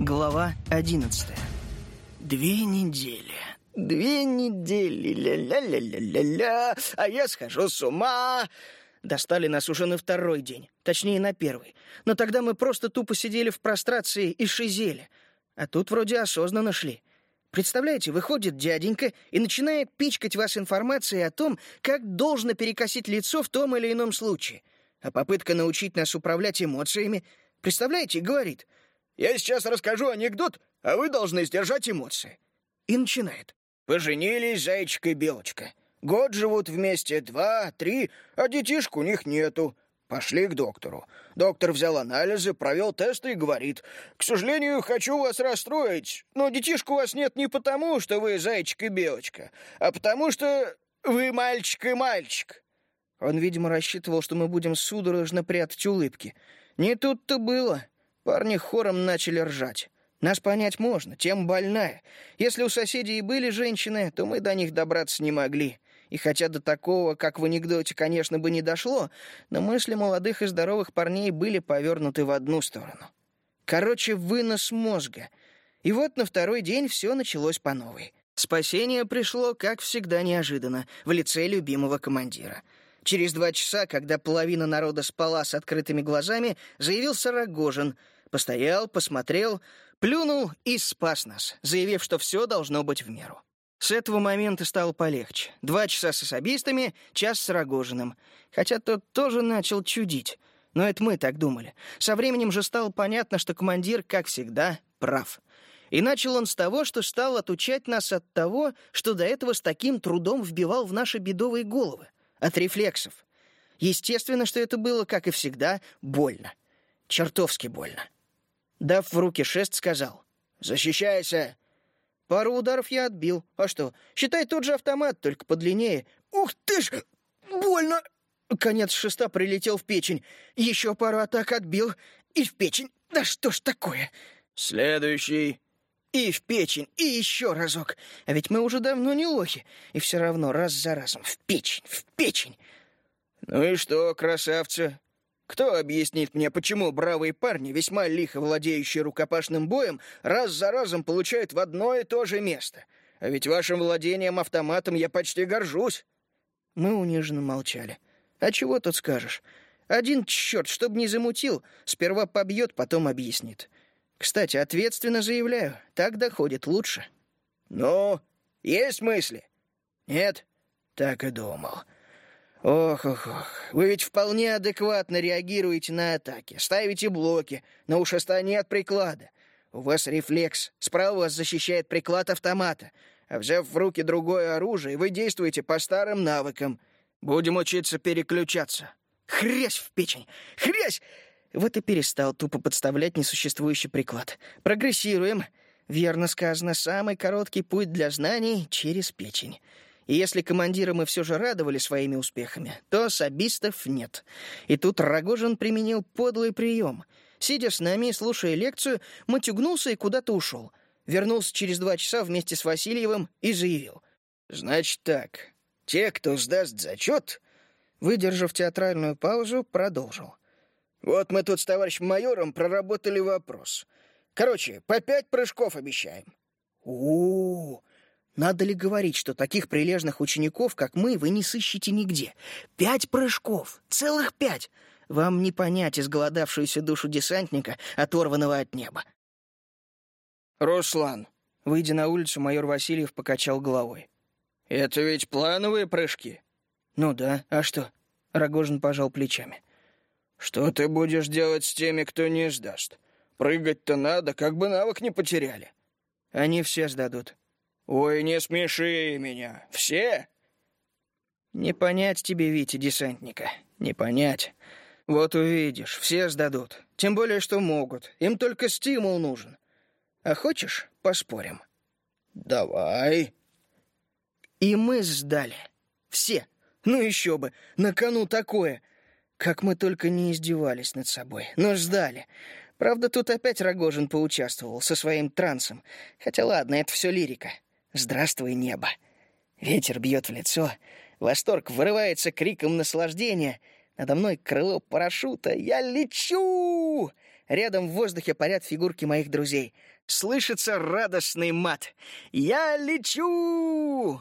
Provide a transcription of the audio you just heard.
Глава одиннадцатая. Две недели. Две недели. Ля-ля-ля-ля-ля-ля. А я схожу с ума. Достали нас уже на второй день. Точнее, на первый. Но тогда мы просто тупо сидели в прострации и шизели. А тут вроде осознанно шли. Представляете, выходит дяденька и начинает пичкать вас информацией о том, как должно перекосить лицо в том или ином случае. А попытка научить нас управлять эмоциями... Представляете, говорит... Я сейчас расскажу анекдот, а вы должны сдержать эмоции». И начинает. «Поженились зайчик и белочка. Год живут вместе, два, три, а детишек у них нету. Пошли к доктору. Доктор взял анализы, провел тесты и говорит, «К сожалению, хочу вас расстроить, но детишек у вас нет не потому, что вы зайчик и белочка, а потому что вы мальчик и мальчик». Он, видимо, рассчитывал, что мы будем судорожно прятать улыбки. Не тут-то было. Парни хором начали ржать. Нас понять можно, тем больная. Если у соседей и были женщины, то мы до них добраться не могли. И хотя до такого, как в анекдоте, конечно, бы не дошло, но мысли молодых и здоровых парней были повернуты в одну сторону. Короче, вынос мозга. И вот на второй день все началось по новой. Спасение пришло, как всегда, неожиданно, в лице любимого командира. Через два часа, когда половина народа спала с открытыми глазами, заявился Рогожин — Постоял, посмотрел, плюнул и спас нас, заявив, что все должно быть в меру. С этого момента стало полегче. Два часа с особистами, час с Рогожиным. Хотя тот тоже начал чудить. Но это мы так думали. Со временем же стало понятно, что командир, как всегда, прав. И начал он с того, что стал отучать нас от того, что до этого с таким трудом вбивал в наши бедовые головы. От рефлексов. Естественно, что это было, как и всегда, больно. Чертовски больно. Дав в руки шест, сказал. «Защищайся!» Пару ударов я отбил. А что, считай тот же автомат, только подлиннее. «Ух ты ж! Больно!» Конец шеста прилетел в печень. Еще пару атак отбил. И в печень. Да что ж такое? «Следующий!» И в печень, и еще разок. А ведь мы уже давно не лохи. И все равно раз за разом в печень, в печень. «Ну и что, красавцы, кто объяснит мне, почему бравые парни, весьма лихо владеющие рукопашным боем, раз за разом получают в одно и то же место? А ведь вашим владением автоматом я почти горжусь». Мы униженно молчали. «А чего тут скажешь? Один черт, чтоб не замутил, сперва побьет, потом объяснит. Кстати, ответственно заявляю, так доходит лучше». «Ну, есть мысли?» «Нет?» «Так и думал». Ох, ох, ох. Вы ведь вполне адекватно реагируете на атаки, ставите блоки, но у шеста нет приклада. У вас рефлекс, справа вас защищает приклад автомата, а взяв в руки другое оружие, вы действуете по старым навыкам. Будем учиться переключаться. Хрясь в печень! Хрясь! Вот и перестал тупо подставлять несуществующий приклад. Прогрессируем. Верно сказано, самый короткий путь для знаний — через печень. И если командира мы все же радовали своими успехами, то особистов нет. И тут Рогожин применил подлый прием. Сидя с нами и слушая лекцию, матюгнулся и куда-то ушел. Вернулся через два часа вместе с Васильевым и заявил. «Значит так, те, кто сдаст зачет...» Выдержав театральную паузу, продолжил. «Вот мы тут с товарищем майором проработали вопрос. Короче, по пять прыжков обещаем». «У-у-у!» Надо ли говорить, что таких прилежных учеников, как мы, вы не сыщете нигде? Пять прыжков! Целых пять! Вам не понять изголодавшуюся душу десантника, оторванного от неба. «Руслан!» Выйдя на улицу, майор Васильев покачал головой. «Это ведь плановые прыжки?» «Ну да, а что?» Рогожин пожал плечами. «Что ты будешь делать с теми, кто не сдаст? Прыгать-то надо, как бы навык не потеряли». «Они все сдадут. «Ой, не смеши меня! Все?» «Не понять тебе, Витя, десантника, не понять. Вот увидишь, все сдадут. Тем более, что могут. Им только стимул нужен. А хочешь, поспорим?» «Давай». И мы сдали. Все. Ну еще бы, на кону такое. Как мы только не издевались над собой, но сдали. Правда, тут опять Рогожин поучаствовал со своим трансом. Хотя ладно, это все лирика. Здравствуй, небо. Ветер бьет в лицо. Восторг вырывается криком наслаждения. Надо мной крыло парашюта. Я лечу! Рядом в воздухе парят фигурки моих друзей. Слышится радостный мат. «Я лечу!»